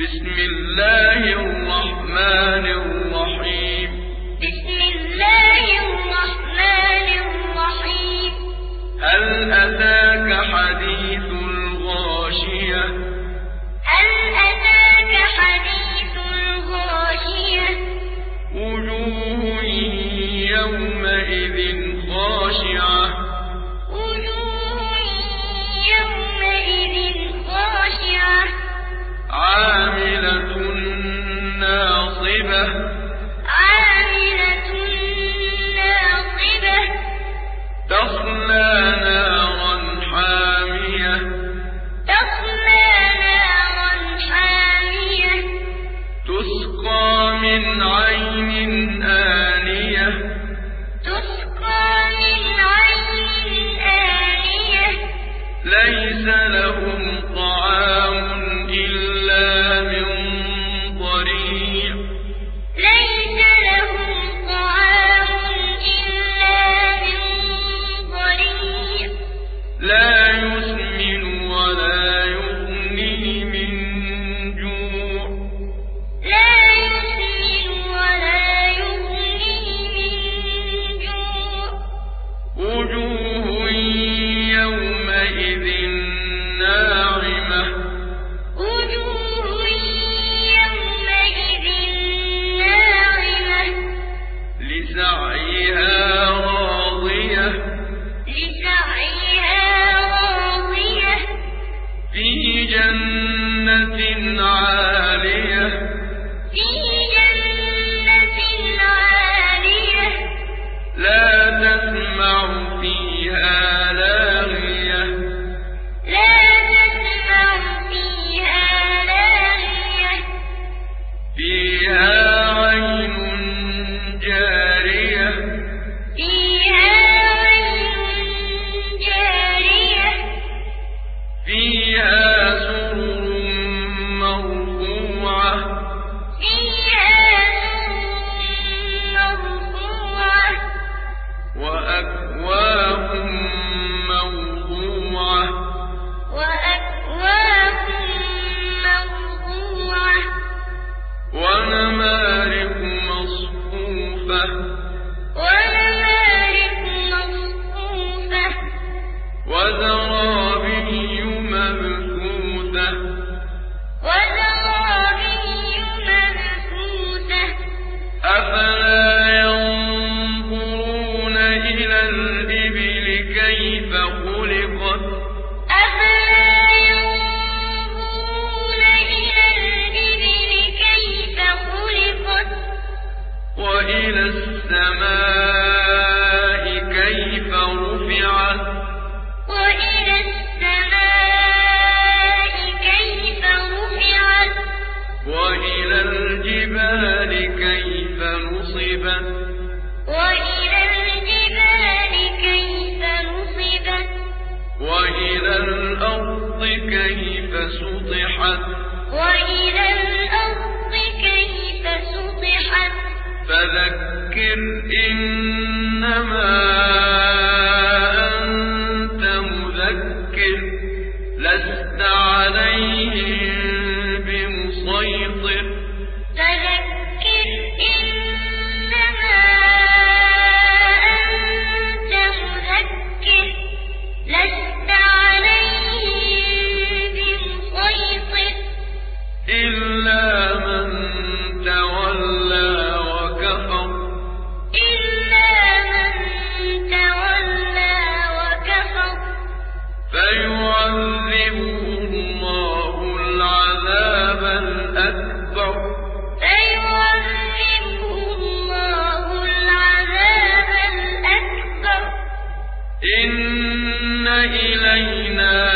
بسم الله الرحمن الرحيم. بسم الله الرحمن الرحيم هل أتاك حديث الغاشية هل أتاك حديث الغاشية؟ الإبل كيف خلقت. أفلا ينظرون إلى الإبل كيف خلقت؟ وإلى السماء كيف رفعت؟ وإلى السماء كيف رفعت؟ وإلى الجبال كيف نصبت؟ الأرض كيف سطحت؟ وإلى الأرض كيف سطحت؟ فذكر إنما أنت مذكر لست عليهم بمسيطر. إلينا